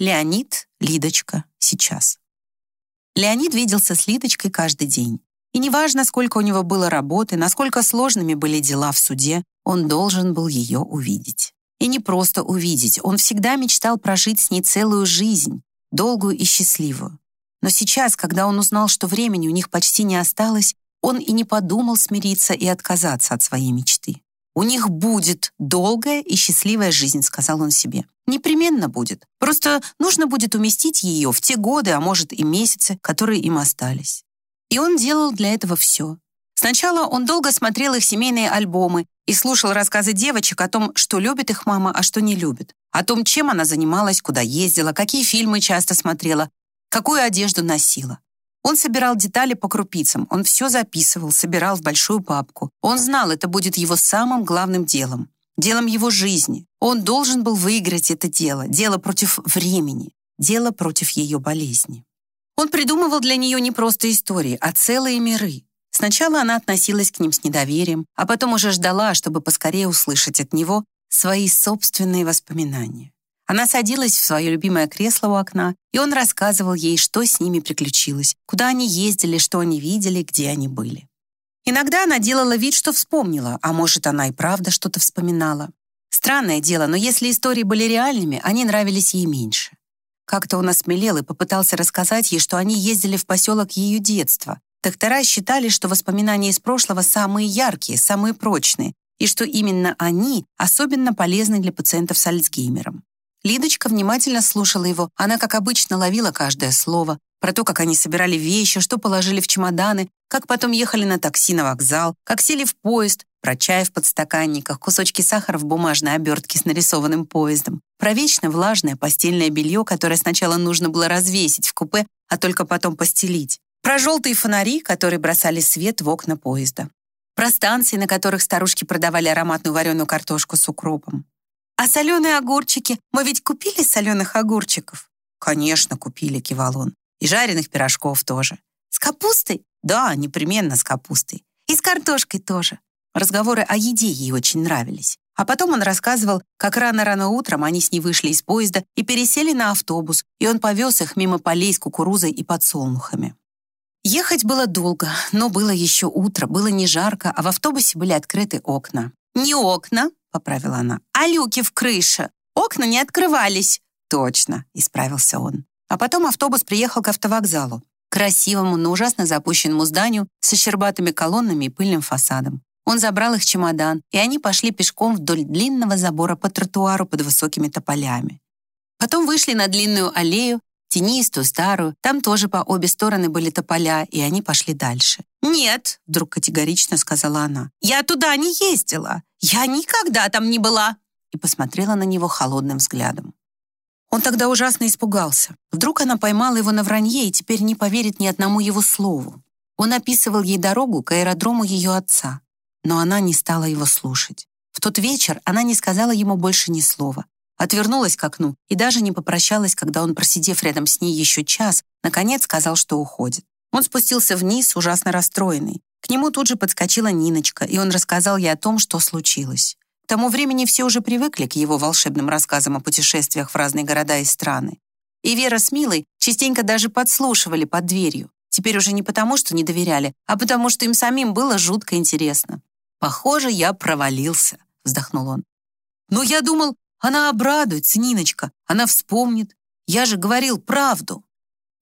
Леонид, Лидочка, сейчас. Леонид виделся с Лидочкой каждый день. И неважно, сколько у него было работы, насколько сложными были дела в суде, он должен был ее увидеть. И не просто увидеть, он всегда мечтал прожить с ней целую жизнь, долгую и счастливую. Но сейчас, когда он узнал, что времени у них почти не осталось, он и не подумал смириться и отказаться от своей мечты. «У них будет долгая и счастливая жизнь», — сказал он себе. «Непременно будет. Просто нужно будет уместить ее в те годы, а может и месяцы, которые им остались». И он делал для этого все. Сначала он долго смотрел их семейные альбомы и слушал рассказы девочек о том, что любит их мама, а что не любит. О том, чем она занималась, куда ездила, какие фильмы часто смотрела, какую одежду носила. Он собирал детали по крупицам, он все записывал, собирал в большую папку. Он знал, это будет его самым главным делом, делом его жизни. Он должен был выиграть это дело, дело против времени, дело против ее болезни. Он придумывал для нее не просто истории, а целые миры. Сначала она относилась к ним с недоверием, а потом уже ждала, чтобы поскорее услышать от него свои собственные воспоминания. Она садилась в свое любимое кресло у окна, и он рассказывал ей, что с ними приключилось, куда они ездили, что они видели, где они были. Иногда она делала вид, что вспомнила, а может, она и правда что-то вспоминала. Странное дело, но если истории были реальными, они нравились ей меньше. Как-то он осмелел и попытался рассказать ей, что они ездили в поселок ее детства. Доктора считали, что воспоминания из прошлого самые яркие, самые прочные, и что именно они особенно полезны для пациентов с Альцгеймером. Лидочка внимательно слушала его. Она, как обычно, ловила каждое слово. Про то, как они собирали вещи, что положили в чемоданы, как потом ехали на такси на вокзал, как сели в поезд, про чай в подстаканниках, кусочки сахара в бумажной обертке с нарисованным поездом, про вечно влажное постельное белье, которое сначала нужно было развесить в купе, а только потом постелить, про желтые фонари, которые бросали свет в окна поезда, про станции, на которых старушки продавали ароматную вареную картошку с укропом, «А соленые огурчики? Мы ведь купили соленых огурчиков?» «Конечно, купили», — кивал он. «И жареных пирожков тоже». «С капустой?» «Да, непременно с капустой. И с картошкой тоже». Разговоры о еде ей очень нравились. А потом он рассказывал, как рано-рано утром они с ней вышли из поезда и пересели на автобус, и он повез их мимо полей с кукурузой и подсолнухами. Ехать было долго, но было еще утро, было не жарко, а в автобусе были открыты окна. «Не окна», — поправила она, «а люки в крыше. Окна не открывались». «Точно», — исправился он. А потом автобус приехал к автовокзалу, красивому, но ужасно запущенному зданию со щербатыми колоннами и пыльным фасадом. Он забрал их чемодан, и они пошли пешком вдоль длинного забора по тротуару под высокими тополями. Потом вышли на длинную аллею, тенистую, старую. Там тоже по обе стороны были тополя, и они пошли дальше. «Нет», — вдруг категорично сказала она, «я туда не ездила. Я никогда там не была!» И посмотрела на него холодным взглядом. Он тогда ужасно испугался. Вдруг она поймала его на вранье и теперь не поверит ни одному его слову. Он описывал ей дорогу к аэродрому ее отца, но она не стала его слушать. В тот вечер она не сказала ему больше ни слова, отвернулась к окну и даже не попрощалась, когда он, просидев рядом с ней еще час, наконец сказал, что уходит. Он спустился вниз, ужасно расстроенный. К нему тут же подскочила Ниночка, и он рассказал ей о том, что случилось. К тому времени все уже привыкли к его волшебным рассказам о путешествиях в разные города и страны. И Вера с Милой частенько даже подслушивали под дверью. Теперь уже не потому, что не доверяли, а потому, что им самим было жутко интересно. «Похоже, я провалился», — вздохнул он. «Но я думал, она обрадуется, Ниночка. Она вспомнит. Я же говорил правду.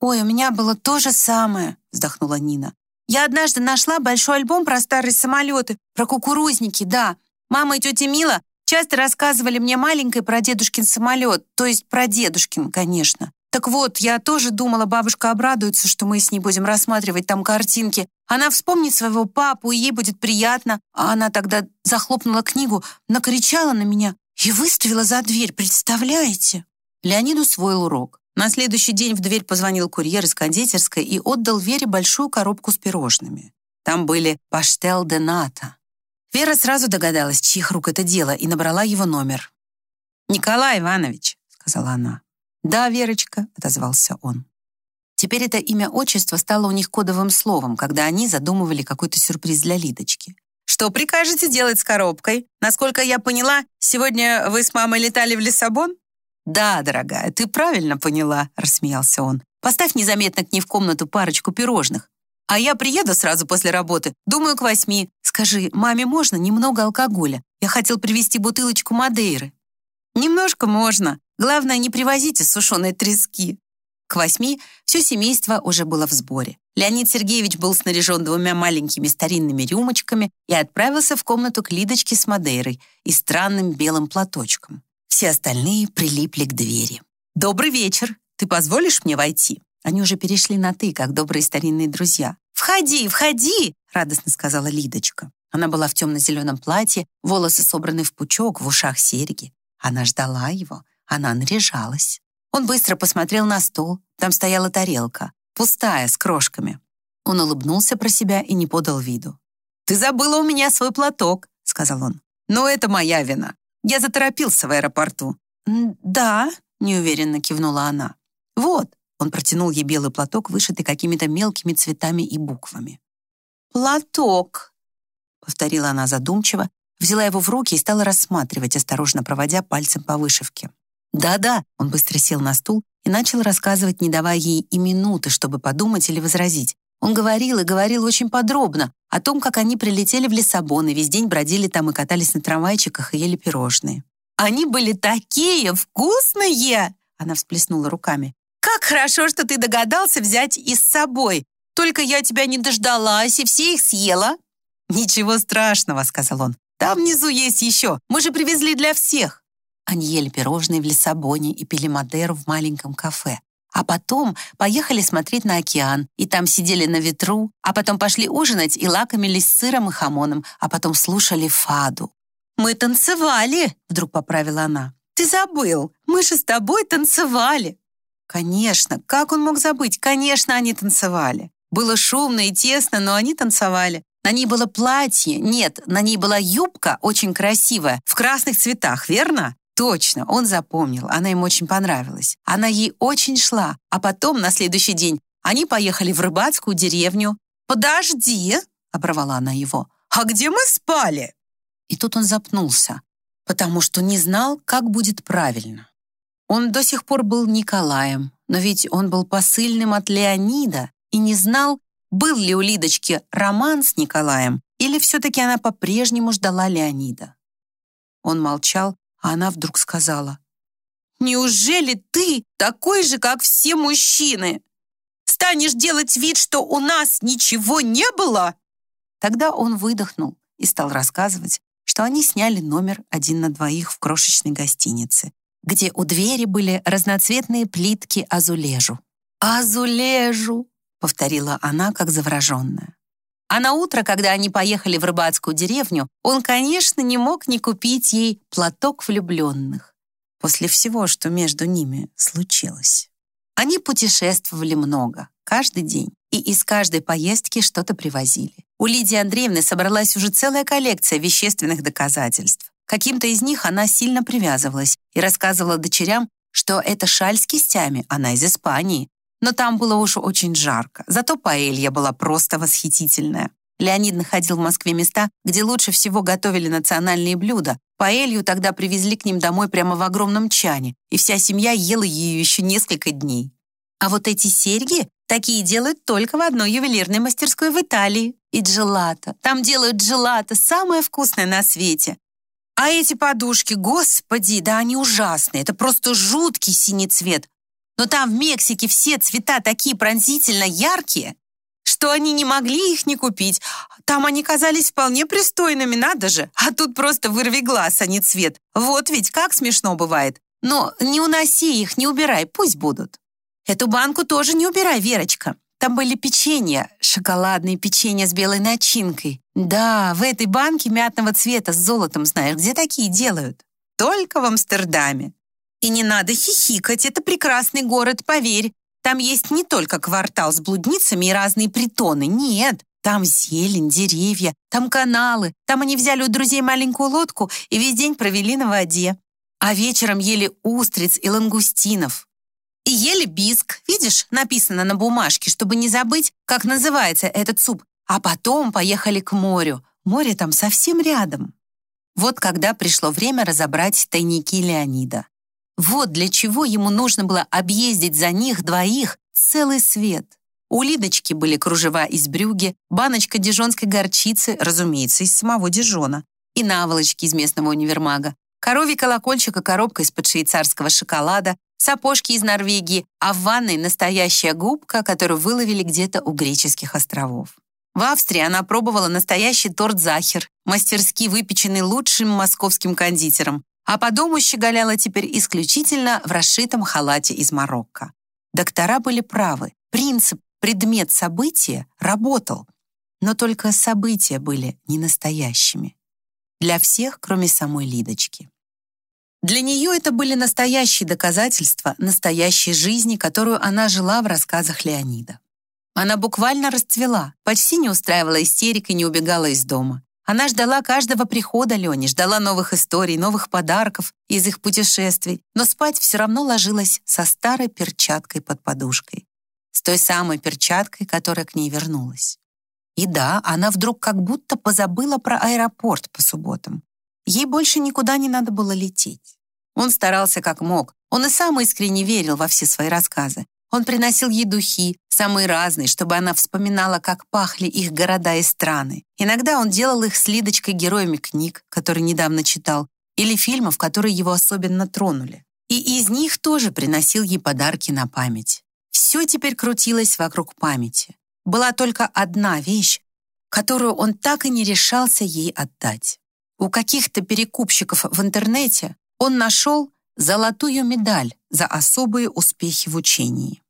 «Ой, у меня было то же самое», — вздохнула Нина. «Я однажды нашла большой альбом про старые самолеты, про кукурузники, да. Мама и тетя Мила часто рассказывали мне маленькой про дедушкин самолет, то есть про дедушкин, конечно. Так вот, я тоже думала, бабушка обрадуется, что мы с ней будем рассматривать там картинки. Она вспомнит своего папу, и ей будет приятно. А она тогда захлопнула книгу, накричала на меня и выставила за дверь, представляете? Леонид усвоил урок. На следующий день в дверь позвонил курьер из кондитерской и отдал Вере большую коробку с пирожными. Там были паштел де ната. Вера сразу догадалась, чьих рук это дело, и набрала его номер. «Николай Иванович», — сказала она. «Да, Верочка», — отозвался он. Теперь это имя-отчество стало у них кодовым словом, когда они задумывали какой-то сюрприз для Лидочки. Что прикажете делать с коробкой? Насколько я поняла, сегодня вы с мамой летали в Лиссабон? «Да, дорогая, ты правильно поняла», — рассмеялся он. «Поставь незаметно к ней в комнату парочку пирожных. А я приеду сразу после работы, думаю, к восьми. Скажи, маме можно немного алкоголя? Я хотел привезти бутылочку Мадейры». «Немножко можно. Главное, не привозите сушеные трески». К восьми все семейство уже было в сборе. Леонид Сергеевич был снаряжен двумя маленькими старинными рюмочками и отправился в комнату к Лидочке с Мадейрой и странным белым платочком. Все остальные прилипли к двери. «Добрый вечер! Ты позволишь мне войти?» Они уже перешли на «ты», как добрые старинные друзья. «Входи, входи!» — радостно сказала Лидочка. Она была в темно-зеленом платье, волосы собраны в пучок, в ушах серьги. Она ждала его, она наряжалась. Он быстро посмотрел на стол. Там стояла тарелка, пустая, с крошками. Он улыбнулся про себя и не подал виду. «Ты забыла у меня свой платок», — сказал он. «Но это моя вина. Я заторопился в аэропорту». «Да», — неуверенно кивнула она. «Вот», — он протянул ей белый платок, вышитый какими-то мелкими цветами и буквами. «Платок», — повторила она задумчиво, взяла его в руки и стала рассматривать, осторожно проводя пальцем по вышивке. «Да-да», — он быстро сел на стул и начал рассказывать, не давая ей и минуты, чтобы подумать или возразить. Он говорил и говорил очень подробно о том, как они прилетели в Лиссабон и весь день бродили там и катались на трамвайчиках и ели пирожные. «Они были такие вкусные!» Она всплеснула руками. «Как хорошо, что ты догадался взять их с собой. Только я тебя не дождалась и все их съела». «Ничего страшного», — сказал он. «Там внизу есть еще. Мы же привезли для всех». Они ели пирожные в Лиссабоне и пили Мадеру в маленьком кафе. А потом поехали смотреть на океан, и там сидели на ветру, а потом пошли ужинать и лакомились сыром и хамоном, а потом слушали фаду. «Мы танцевали!» — вдруг поправила она. «Ты забыл! Мы же с тобой танцевали!» Конечно, как он мог забыть? Конечно, они танцевали. Было шумно и тесно, но они танцевали. На ней было платье, нет, на ней была юбка очень красивая, в красных цветах, верно? Точно, он запомнил, она ему очень понравилась. Она ей очень шла, а потом, на следующий день, они поехали в рыбацкую деревню. «Подожди!» — оборвала она его. «А где мы спали?» И тут он запнулся, потому что не знал, как будет правильно. Он до сих пор был Николаем, но ведь он был посыльным от Леонида и не знал, был ли у Лидочки роман с Николаем или все-таки она по-прежнему ждала Леонида. Он молчал, она вдруг сказала, «Неужели ты такой же, как все мужчины? Станешь делать вид, что у нас ничего не было?» Тогда он выдохнул и стал рассказывать, что они сняли номер один на двоих в крошечной гостинице, где у двери были разноцветные плитки азулежу. «Азулежу!» — повторила она, как завороженная. А на утро, когда они поехали в рыбацкую деревню, он, конечно, не мог не купить ей платок влюбленных. После всего, что между ними случилось. Они путешествовали много, каждый день, и из каждой поездки что-то привозили. У Лидии Андреевны собралась уже целая коллекция вещественных доказательств. Каким-то из них она сильно привязывалась и рассказывала дочерям, что это шаль с кистями, она из Испании, но там было уж очень жарко. Зато паэлья была просто восхитительная. Леонид находил в Москве места, где лучше всего готовили национальные блюда. Паэлью тогда привезли к ним домой прямо в огромном чане, и вся семья ела ее еще несколько дней. А вот эти серьги такие делают только в одной ювелирной мастерской в Италии. И джелато. Там делают джелато, самое вкусное на свете. А эти подушки, господи, да они ужасные. Это просто жуткий синий цвет. Но там в Мексике все цвета такие пронзительно яркие, что они не могли их не купить. Там они казались вполне пристойными, надо же. А тут просто вырви глаз, а не цвет. Вот ведь как смешно бывает. Но не уноси их, не убирай, пусть будут. Эту банку тоже не убирай, Верочка. Там были печенья, шоколадные печенья с белой начинкой. Да, в этой банке мятного цвета с золотом, знаешь, где такие делают? Только в Амстердаме. И не надо хихикать, это прекрасный город, поверь. Там есть не только квартал с блудницами и разные притоны, нет. Там зелень, деревья, там каналы. Там они взяли у друзей маленькую лодку и весь день провели на воде. А вечером ели устриц и лангустинов. И ели биск, видишь, написано на бумажке, чтобы не забыть, как называется этот суп. А потом поехали к морю. Море там совсем рядом. Вот когда пришло время разобрать тайники Леонида. Вот для чего ему нужно было объездить за них двоих целый свет. У Лидочки были кружева из брюги, баночка дижонской горчицы, разумеется, из самого Дижона, и наволочки из местного универмага, коровий колокольчик и коробка из-под швейцарского шоколада, сапожки из Норвегии, а в ванной настоящая губка, которую выловили где-то у греческих островов. В Австрии она пробовала настоящий торт «Захер», мастерски выпеченный лучшим московским кондитером, а по дому щеголяла теперь исключительно в расшитом халате из Марокко. Доктора были правы. Принцип предмет события работал, но только события были не настоящими. Для всех, кроме самой Лидочки. Для нее это были настоящие доказательства настоящей жизни, которую она жила в рассказах Леонида. Она буквально расцвела, почти не устраивала истерик и не убегала из дома. Она ждала каждого прихода Лени, ждала новых историй, новых подарков из их путешествий, но спать все равно ложилась со старой перчаткой под подушкой. С той самой перчаткой, которая к ней вернулась. И да, она вдруг как будто позабыла про аэропорт по субботам. Ей больше никуда не надо было лететь. Он старался как мог. Он и сам искренне верил во все свои рассказы. Он приносил ей духи, самые разные, чтобы она вспоминала, как пахли их города и страны. Иногда он делал их с Лидочкой героями книг, которые недавно читал, или фильмов, которые его особенно тронули. И из них тоже приносил ей подарки на память. Все теперь крутилось вокруг памяти. Была только одна вещь, которую он так и не решался ей отдать. У каких-то перекупщиков в интернете он нашел золотую медаль за особые успехи в учении.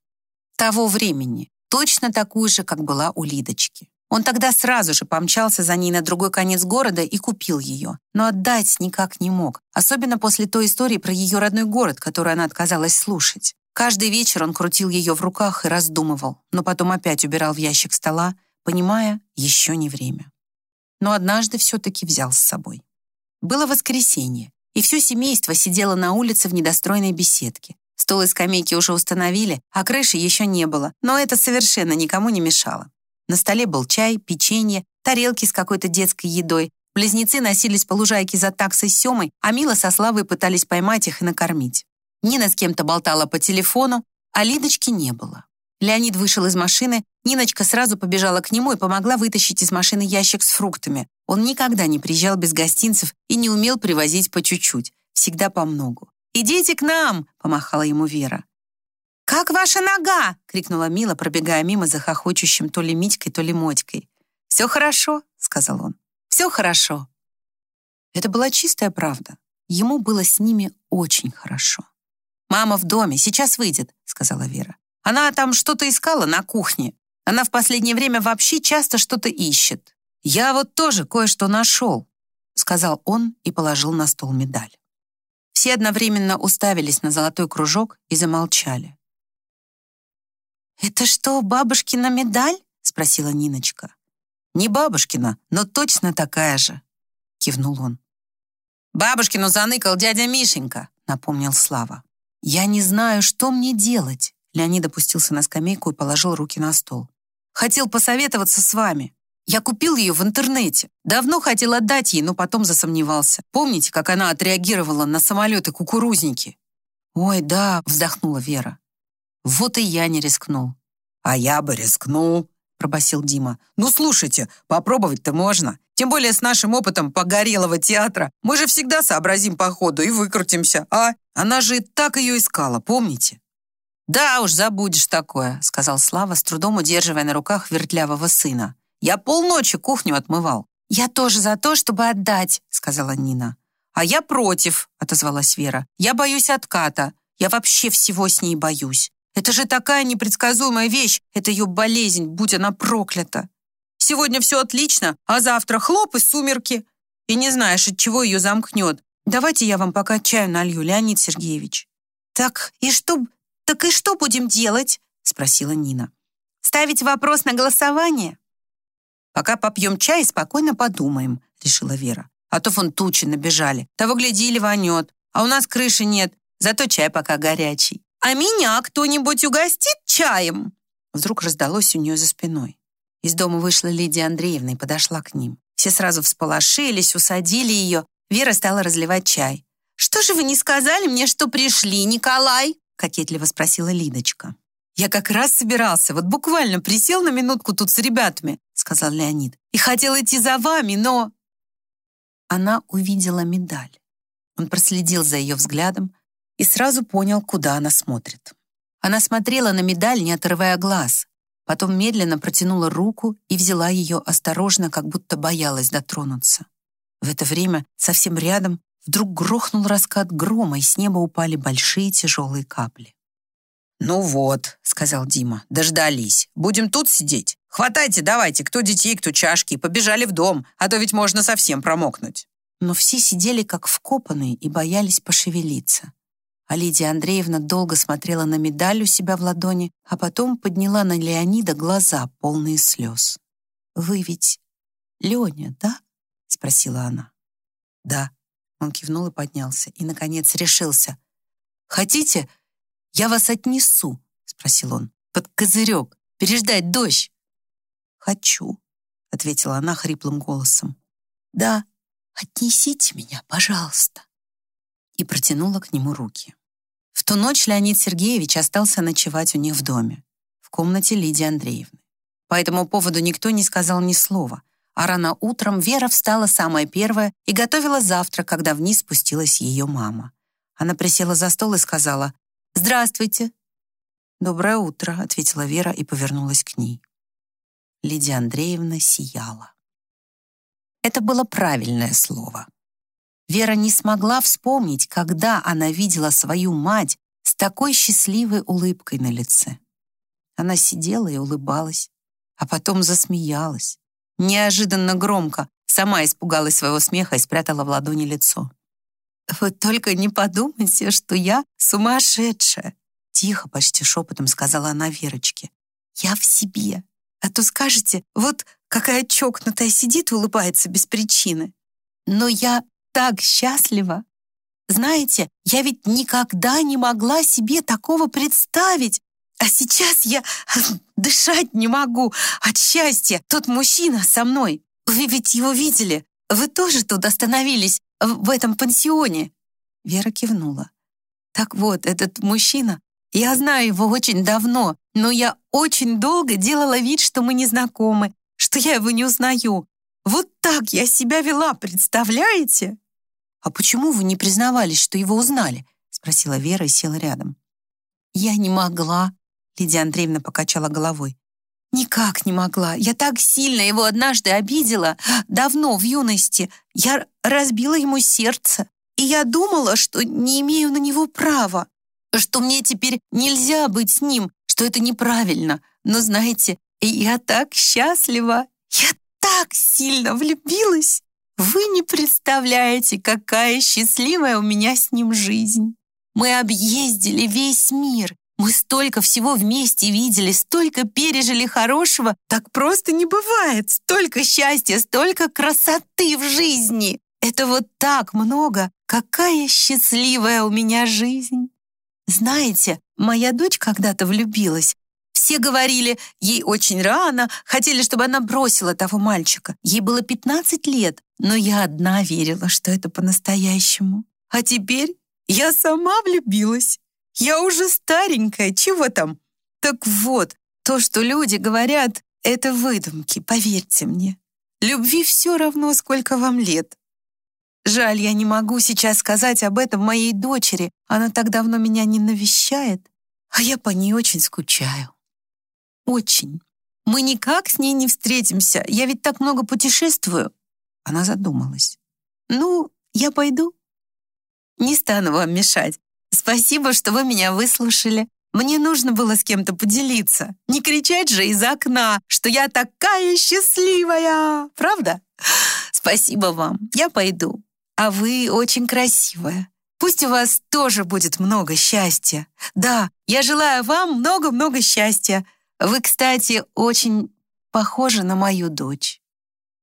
Того времени, точно такую же, как была у Лидочки. Он тогда сразу же помчался за ней на другой конец города и купил ее, но отдать никак не мог, особенно после той истории про ее родной город, которую она отказалась слушать. Каждый вечер он крутил ее в руках и раздумывал, но потом опять убирал в ящик стола, понимая, еще не время. Но однажды все-таки взял с собой. Было воскресенье, и все семейство сидело на улице в недостроенной беседке. Стол и скамейки уже установили, а крыши еще не было, но это совершенно никому не мешало. На столе был чай, печенье, тарелки с какой-то детской едой. Близнецы носились по лужайке за таксой Семой, а Мила со Славой пытались поймать их и накормить. Нина с кем-то болтала по телефону, а Лидочки не было. Леонид вышел из машины, Ниночка сразу побежала к нему и помогла вытащить из машины ящик с фруктами. Он никогда не приезжал без гостинцев и не умел привозить по чуть-чуть, всегда по многу. «Идите к нам!» — помахала ему Вера. «Как ваша нога?» — крикнула Мила, пробегая мимо за хохочущим то ли Митькой, то ли Мотькой. «Все хорошо», — сказал он. «Все хорошо». Это была чистая правда. Ему было с ними очень хорошо. «Мама в доме, сейчас выйдет», — сказала Вера. Она там что-то искала на кухне. Она в последнее время вообще часто что-то ищет. Я вот тоже кое-что нашел», — сказал он и положил на стол медаль. Все одновременно уставились на золотой кружок и замолчали. «Это что, бабушкина медаль?» — спросила Ниночка. «Не бабушкина, но точно такая же», — кивнул он. «Бабушкину заныкал дядя Мишенька», — напомнил Слава. «Я не знаю, что мне делать», Леонид опустился на скамейку и положил руки на стол. «Хотел посоветоваться с вами. Я купил ее в интернете. Давно хотел отдать ей, но потом засомневался. Помните, как она отреагировала на самолеты-кукурузники?» «Ой, да», — вздохнула Вера. «Вот и я не рискнул». «А я бы рискнул», — пробасил Дима. «Ну, слушайте, попробовать-то можно. Тем более с нашим опытом погорелого театра. Мы же всегда сообразим по ходу и выкрутимся, а? Она же и так ее искала, помните?» «Да уж, забудешь такое», — сказал Слава, с трудом удерживая на руках вертлявого сына. «Я полночи кухню отмывал». «Я тоже за то, чтобы отдать», — сказала Нина. «А я против», — отозвалась Вера. «Я боюсь отката. Я вообще всего с ней боюсь. Это же такая непредсказуемая вещь. Это ее болезнь, будь она проклята. Сегодня все отлично, а завтра хлоп и сумерки. И не знаешь, от чего ее замкнет. Давайте я вам пока чаю налью, Леонид Сергеевич». «Так, и что «Так и что будем делать?» — спросила Нина. «Ставить вопрос на голосование?» «Пока попьем чай и спокойно подумаем», — решила Вера. «А то вон тучи набежали. Того гляди, ливанет. А у нас крыши нет, зато чай пока горячий». «А меня кто-нибудь угостит чаем?» Вдруг раздалось у нее за спиной. Из дома вышла Лидия Андреевна и подошла к ним. Все сразу всполошились, усадили ее. Вера стала разливать чай. что же вы не сказали мне, что пришли, Николай?» Кокетливо спросила Лидочка. «Я как раз собирался, вот буквально присел на минутку тут с ребятами», сказал Леонид, «и хотел идти за вами, но...» Она увидела медаль. Он проследил за ее взглядом и сразу понял, куда она смотрит. Она смотрела на медаль, не отрывая глаз, потом медленно протянула руку и взяла ее осторожно, как будто боялась дотронуться. В это время совсем рядом вдруг грохнул раскат грома, и с неба упали большие тяжелые капли. «Ну вот», — сказал Дима, — «дождались. Будем тут сидеть? Хватайте давайте, кто детей, кто чашки, побежали в дом, а то ведь можно совсем промокнуть». Но все сидели как вкопанные и боялись пошевелиться. А Лидия Андреевна долго смотрела на медаль у себя в ладони, а потом подняла на Леонида глаза, полные слез. «Вы ведь Леня, да?» — спросила она. «Да». Он кивнул и поднялся, и, наконец, решился. «Хотите, я вас отнесу?» — спросил он. «Под козырек, переждать дождь». «Хочу», — ответила она хриплым голосом. «Да, отнесите меня, пожалуйста». И протянула к нему руки. В ту ночь Леонид Сергеевич остался ночевать у них в доме, в комнате Лидии Андреевны. По этому поводу никто не сказал ни слова, а рано утром Вера встала самая первая и готовила завтрак, когда вниз спустилась ее мама. Она присела за стол и сказала «Здравствуйте». «Доброе утро», — ответила Вера и повернулась к ней. Лидия Андреевна сияла. Это было правильное слово. Вера не смогла вспомнить, когда она видела свою мать с такой счастливой улыбкой на лице. Она сидела и улыбалась, а потом засмеялась. Неожиданно громко, сама испугалась своего смеха и спрятала в ладони лицо. «Вы только не подумайте, что я сумасшедшая!» Тихо, почти шепотом сказала она Верочке. «Я в себе. А то скажете, вот какая чокнутая сидит и улыбается без причины. Но я так счастлива. Знаете, я ведь никогда не могла себе такого представить. А сейчас я дышать не могу от счастья. Тот мужчина со мной. Вы ведь его видели. Вы тоже тут остановились в этом пансионе?» Вера кивнула. «Так вот, этот мужчина, я знаю его очень давно, но я очень долго делала вид, что мы не знакомы, что я его не узнаю. Вот так я себя вела, представляете?» «А почему вы не признавались, что его узнали?» спросила Вера и села рядом. «Я не могла», Лидия Андреевна покачала головой. Никак не могла. Я так сильно его однажды обидела, давно, в юности. Я разбила ему сердце. И я думала, что не имею на него права, что мне теперь нельзя быть с ним, что это неправильно. Но знаете, я так счастлива. Я так сильно влюбилась. Вы не представляете, какая счастливая у меня с ним жизнь. Мы объездили весь мир, мы столько всего вместе видели, столько пережили хорошего. Так просто не бывает. Столько счастья, столько красоты в жизни. Это вот так много. Какая счастливая у меня жизнь. Знаете, моя дочь когда-то влюбилась. Все говорили, ей очень рано, хотели, чтобы она бросила того мальчика. Ей было 15 лет, но я одна верила, что это по-настоящему. А теперь я сама влюбилась. Я уже старенькая, чего там? Так вот, то, что люди говорят, это выдумки, поверьте мне. Любви все равно, сколько вам лет. Жаль, я не могу сейчас сказать об этом моей дочери. Она так давно меня не навещает, а я по ней очень скучаю. Очень. Мы никак с ней не встретимся. Я ведь так много путешествую. Она задумалась. Ну, я пойду. Не стану вам мешать. Спасибо, что вы меня выслушали. Мне нужно было с кем-то поделиться. Не кричать же из окна, что я такая счастливая. Правда? Спасибо вам. Я пойду. А вы очень красивая. Пусть у вас тоже будет много счастья. Да, я желаю вам много-много счастья. Вы, кстати, очень похожи на мою дочь.